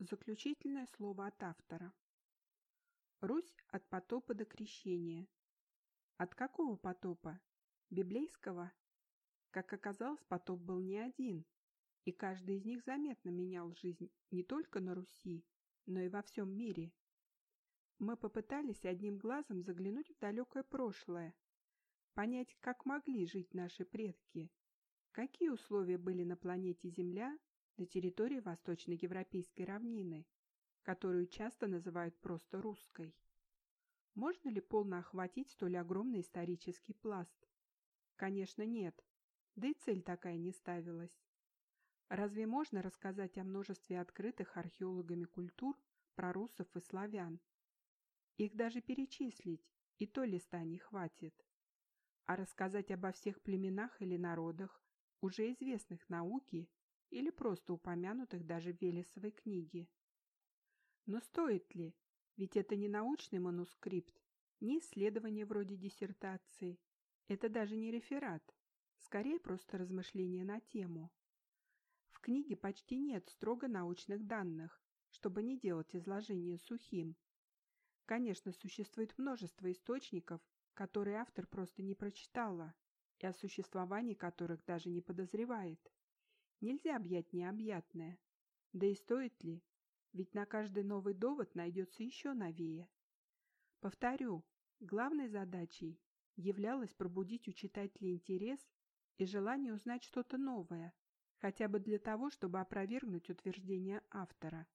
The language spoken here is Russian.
Заключительное слово от автора. Русь от потопа до крещения. От какого потопа? Библейского? Как оказалось, потоп был не один, и каждый из них заметно менял жизнь не только на Руси, но и во всем мире. Мы попытались одним глазом заглянуть в далекое прошлое, понять, как могли жить наши предки, какие условия были на планете Земля на территории Восточноевропейской равнины, которую часто называют просто русской. Можно ли полно охватить столь огромный исторический пласт? Конечно, нет, да и цель такая не ставилась. Разве можно рассказать о множестве открытых археологами культур про русов и славян? Их даже перечислить, и то листа не хватит. А рассказать обо всех племенах или народах, уже известных науке или просто упомянутых даже в Велесовой книге. Но стоит ли? Ведь это не научный манускрипт, не исследование вроде диссертации. Это даже не реферат, скорее просто размышление на тему. В книге почти нет строго научных данных, чтобы не делать изложение сухим. Конечно, существует множество источников, которые автор просто не прочитала, и о существовании которых даже не подозревает. Нельзя объять необъятное. Да и стоит ли? Ведь на каждый новый довод найдется еще новее. Повторю, главной задачей являлось пробудить у читателя интерес и желание узнать что-то новое, хотя бы для того, чтобы опровергнуть утверждение автора.